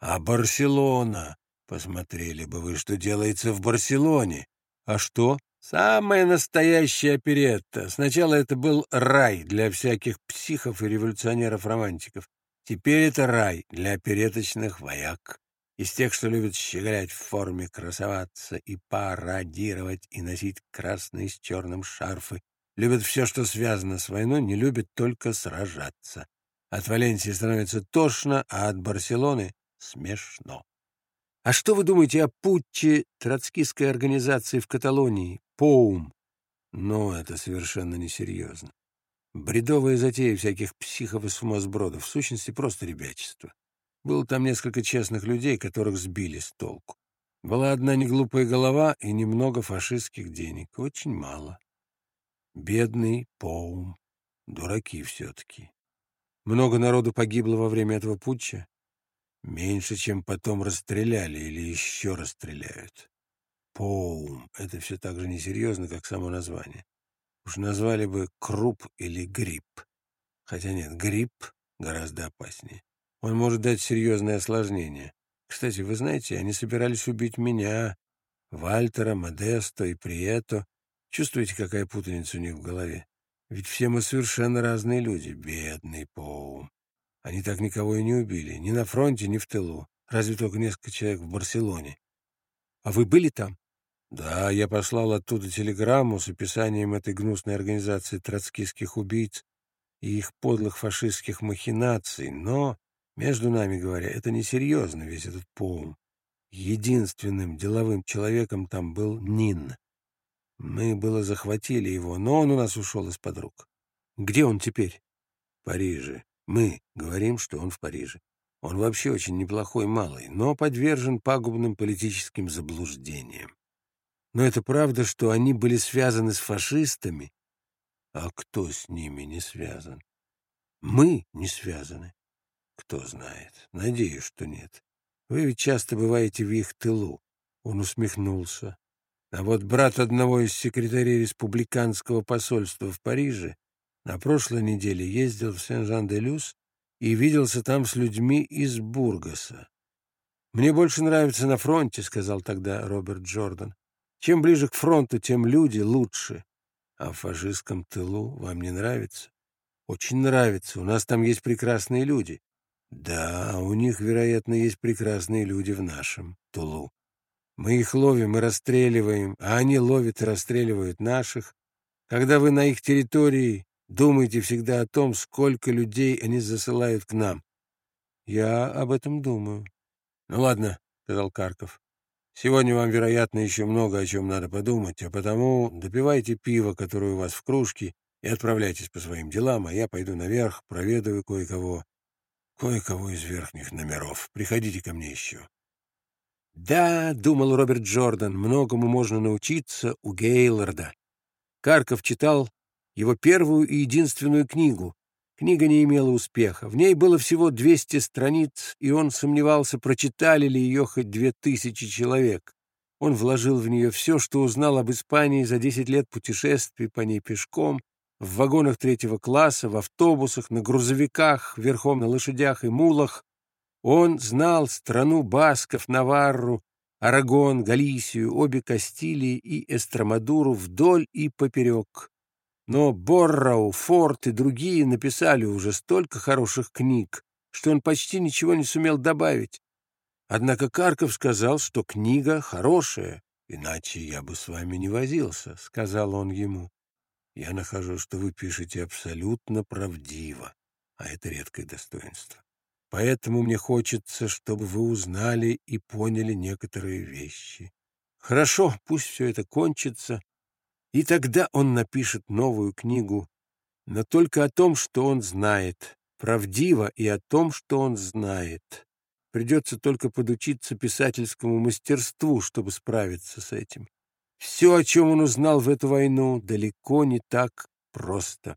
А Барселона? Посмотрели бы вы, что делается в Барселоне. А что? Самая настоящая оперетта. Сначала это был рай для всяких психов и революционеров-романтиков. Теперь это рай для опереточных вояк. Из тех, что любят щеголять в форме, красоваться и пародировать, и носить красные с черным шарфы. Любят все, что связано с войной, не любят только сражаться. От Валенсии становится тошно, а от Барселоны — смешно. А что вы думаете о путче троцкистской организации в Каталонии, ПОУМ? Ну, это совершенно несерьезно. Бредовая затея всяких психов и сумасбродов, в сущности, просто ребячество. Было там несколько честных людей, которых сбили с толку. Была одна неглупая голова и немного фашистских денег. Очень мало. Бедный Поум. Дураки все-таки. Много народу погибло во время этого путча. Меньше, чем потом расстреляли или еще расстреляют. Поум. Это все так же несерьезно, как само название. Уж назвали бы круп или грипп. Хотя нет, грипп гораздо опаснее. Он может дать серьезное осложнение. Кстати, вы знаете, они собирались убить меня, Вальтера, Модесто и Прието. Чувствуете, какая путаница у них в голове? Ведь все мы совершенно разные люди. Бедный Поум. Они так никого и не убили. Ни на фронте, ни в тылу. Разве только несколько человек в Барселоне. А вы были там? Да, я послал оттуда телеграмму с описанием этой гнусной организации троцкистских убийц и их подлых фашистских махинаций, но между нами говоря, это несерьезно, весь этот поум. Единственным деловым человеком там был Нин. Мы было захватили его, но он у нас ушел из-под рук. Где он теперь? В Париже. Мы говорим, что он в Париже. Он вообще очень неплохой малый, но подвержен пагубным политическим заблуждениям. Но это правда, что они были связаны с фашистами? А кто с ними не связан? Мы не связаны. Кто знает. Надеюсь, что нет. Вы ведь часто бываете в их тылу. Он усмехнулся. А вот брат одного из секретарей республиканского посольства в Париже на прошлой неделе ездил в Сен-Жан-де-Люс и виделся там с людьми из Бургаса. «Мне больше нравится на фронте», — сказал тогда Роберт Джордан. «Чем ближе к фронту, тем люди лучше. А в фашистском тылу вам не нравится?» «Очень нравится. У нас там есть прекрасные люди. Да, у них, вероятно, есть прекрасные люди в нашем Тулу. Мы их ловим и расстреливаем, а они ловят и расстреливают наших. Когда вы на их территории, думайте всегда о том, сколько людей они засылают к нам. Я об этом думаю. Ну ладно, сказал Карков. Сегодня вам, вероятно, еще много о чем надо подумать, а потому допивайте пиво, которое у вас в кружке, и отправляйтесь по своим делам, а я пойду наверх, проведаю кое-кого кое-кого из верхних номеров. Приходите ко мне еще. Да, думал Роберт Джордан, многому можно научиться у Гейлорда. Карков читал его первую и единственную книгу. Книга не имела успеха. В ней было всего 200 страниц, и он сомневался, прочитали ли ее хоть две тысячи человек. Он вложил в нее все, что узнал об Испании за 10 лет путешествий по ней пешком, в вагонах третьего класса, в автобусах, на грузовиках, верхом на лошадях и мулах. Он знал страну басков, Наварру, Арагон, Галисию, обе Кастилии и Эстромадуру вдоль и поперек. Но Боррау, Форд и другие написали уже столько хороших книг, что он почти ничего не сумел добавить. Однако Карков сказал, что книга хорошая, иначе я бы с вами не возился, — сказал он ему. Я нахожу, что вы пишете абсолютно правдиво, а это редкое достоинство. Поэтому мне хочется, чтобы вы узнали и поняли некоторые вещи. Хорошо, пусть все это кончится, и тогда он напишет новую книгу, но только о том, что он знает, правдиво и о том, что он знает. Придется только подучиться писательскому мастерству, чтобы справиться с этим. Все, о чем он узнал в эту войну, далеко не так просто.